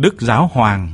Đức Giáo Hoàng.